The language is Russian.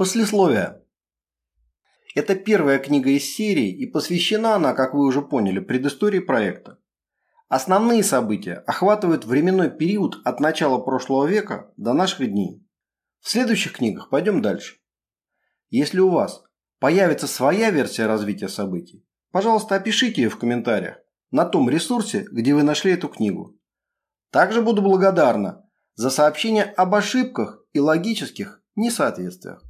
Послесловие. Это первая книга из серии, и посвящена она, как вы уже поняли, предыстории проекта. Основные события охватывают временной период от начала прошлого века до наших дней. В следующих книгах пойдем дальше. Если у вас появится своя версия развития событий, пожалуйста, опишите ее в комментариях на том ресурсе, где вы нашли эту книгу. Также буду благодарна за сообщение об ошибках и логических несоответствиях.